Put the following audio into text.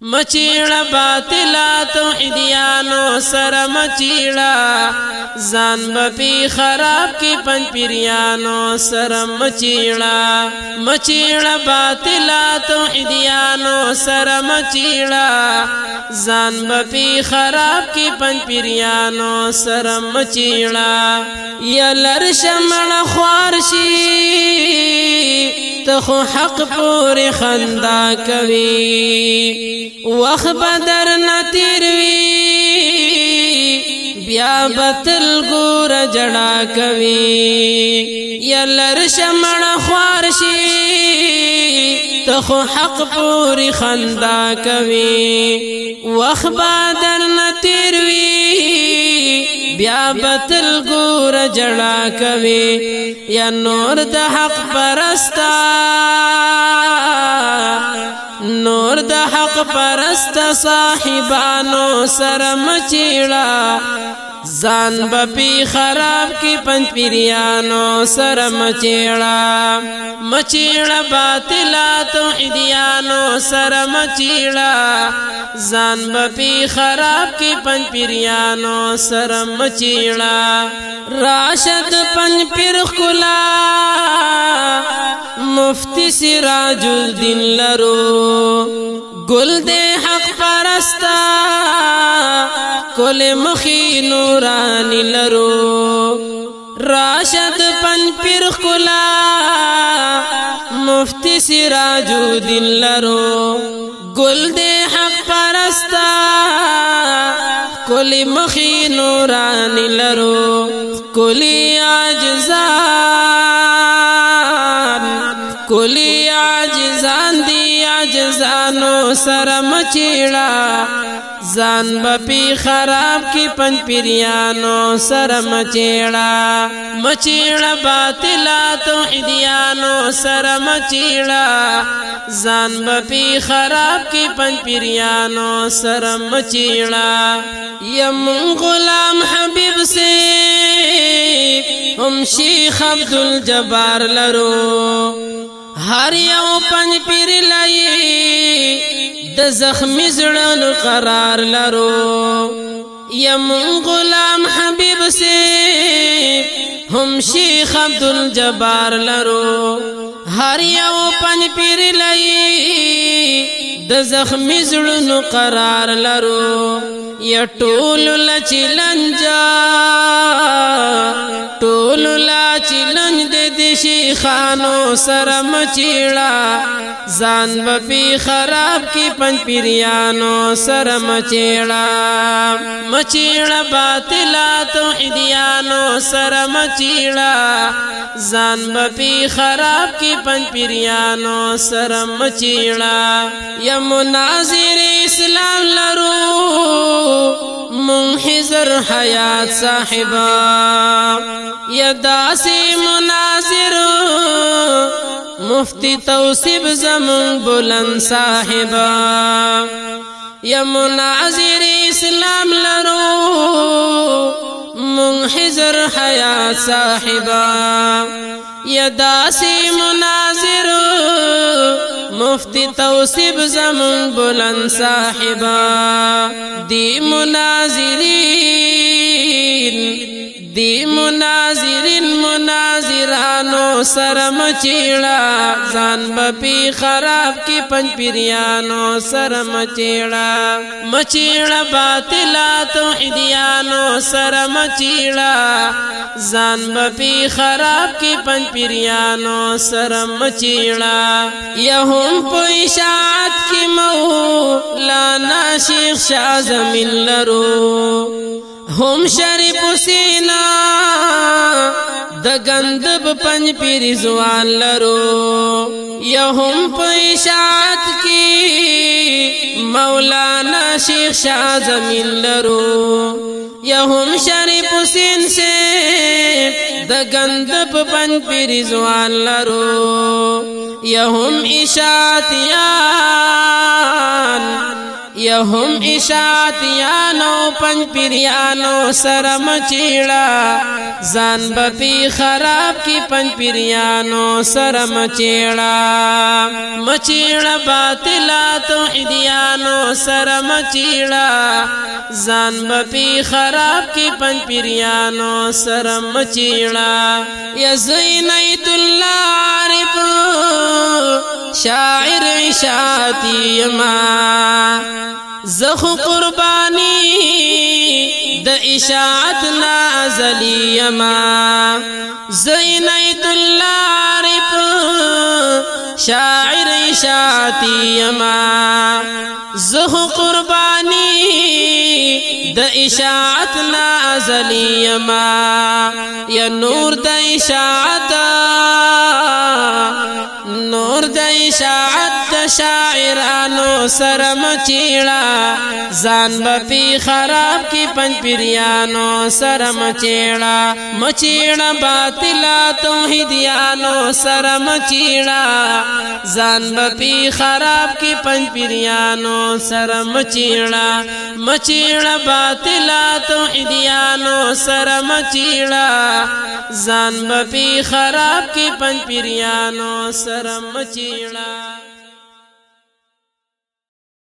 مچیڑا باطلا توحیدیانو سر مچیڑا زان بپی خراب کی پن پیریانو سر مچیڑا مچیڑا باطلا توحیدیانو سر مچیڑا زان بپی خراب کی پن پیریانو سر مچیڑا یا لرشمن خوارشی ته خو حق پورې خندا کوي وخت بدر نتیر وی بیا بتل ګور جڑا کوي یلر شمن خوارشي ته خو حق پورې خندا کوي وخت بدر نتیر وی بیا بتل ګور جنا کوي یا نور د حق پرستا نور د حق پرست صاحبانو سرم چیړه ځان بپی خراب کی پنځ پیریانو سرم چیړه مچیړه باطلا توحیدیانو سره مچیړه ځان به خراب کې پنځ پیرانو سره مچیړه راشد پنځ پیر خلا مفتی سراج الدین لرو گل دې حق پرستا کول مخی نورانی لرو راشد پن پیر خلا مفتی سراج الدین لرو گل دے حق پرستا کلی مخی نورانی لرو کلی آجزان کلی آجزان دی عاجزانو سره مچېړه ځان بپی خراب کی پن پیریانو سره مچېړه مچېړه باطلا توحیدیانو سره مچېړه ځان بپی خراب کی پن پیریانو سره مچېړه یم غلام حبیب سے هم شیخ عبد الجبار لرو هر یو پنج پیر لای د زخم زړه قرار لرو یم غلام حبیب سی هم شیخ عبد الجبار لرو هر یو پنج پیر لای د زخم زړه قرار لرو یا ټول لچلنجا ټول لا دے سرم خانو زان بپی خراب کی سرم چیڑا مچیڑا باطلا تو عدیانو سرم چیڑا زان بپی خراب کی سرم چیڑا یا مناظر اسلام لرو منحزر حیات صاحبا یا داسی مناظر مفتی توصیب زمون بلند صاحبا یا مناظر اسلام لرو منحزر حیات صاحبا یا داسی مناظر مفتی توصیب زمون بلند صاحبا دی مناظرین دی مناظرین مناظرانو سرم چیڑا زان بپی خراب کی پنج پیریانو سرم چیڑا مچیڑا باطلا توحیدیانو سرم چیڑا زان بپی خراب کی پن سرم چیڑا یہم پو اشاعت کی مو لانا شیخ شاہ زمین لرو ہم شریف سین دگندب پن پیری زوان لرو یہ شاد کی مولانا شیخ شاہ زمین لرو یہم شریف سین سے د غند په بن پرزوان لرو يهم اشاتيا یا هم اشاعتیانو پنج پیریانو سرم چیڑا زان بپی خراب کی پنج پیریانو سرم چیڑا مچیڑا باطلا توحیدیانو سرم چیڑا زان بپی خراب کی پنج پیریانو سرم چیڑا یا زینیت اللہ عارف شاعر عشاتی یما زخ قرباني د اشاعت نازلی یما زينيت الله شاعر اشاعتي یما زخ قرباني د اشاعت نازلی یما يا نور د اشاعت نور د اشاعت شاعرانو سرم چیڑا ځان بپی خراب کی پنج پیریانو سرم چیڑا مچیڑا باطلا توحیدیانو سرم چیڑا ځان بپی خراب کی پنج پیریانو سرم چیڑا مچیڑا باطلا توحیدیانو سرم چیڑا ځان بپی خراب کی پنج پیریانو سرم چیڑا